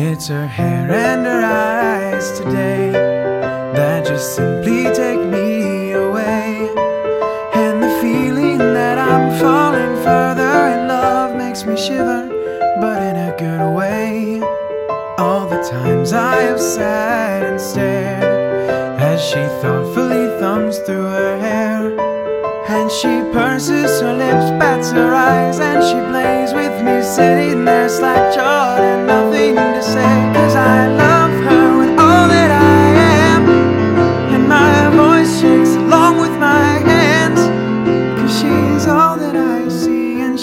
It's her hair and her eyes today that just simply take me away. And the feeling that I'm falling further in love makes me shiver, but in a good way. All the times I have sat and stared as she thoughtfully thumbs through her hair. And she purses her lips, bats her eyes, and she plays with me, sitting there slack jawed and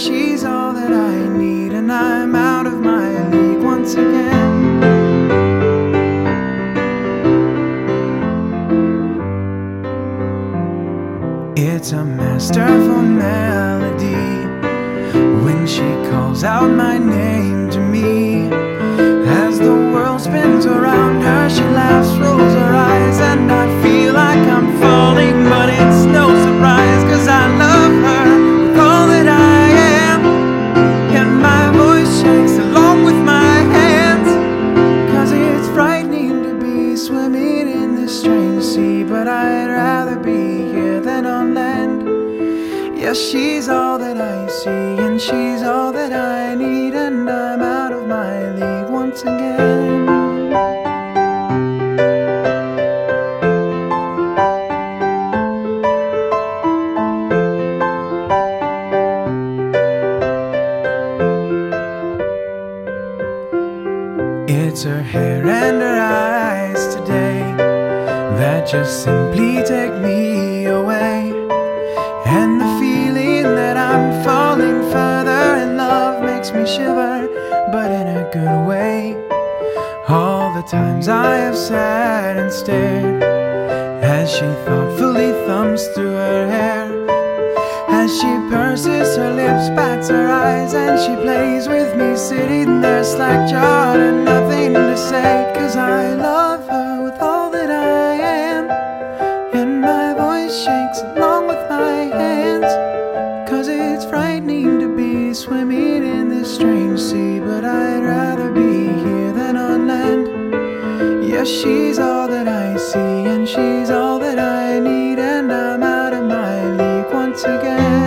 she's all that I need, and I'm out of my league once again. It's a masterful melody when she calls out my name to me. As the world spins around Yes, she's all that I see, and she's all that I need, and I'm out of my league once again. It's her hair and her eyes today that just simply take me away. Makes me shiver, but in a good way. All the times I have sat and stared as she thoughtfully thumbs through her hair. As she purses her lips, bats her eyes, and she plays with me, sitting there slack jawed and nothing to say. Cause I love her with all that I am, and my voice shakes along with my hands. Cause it's frightening to be swimming Cause she's all that I see, and she's all that I need, and I'm out of my league once again.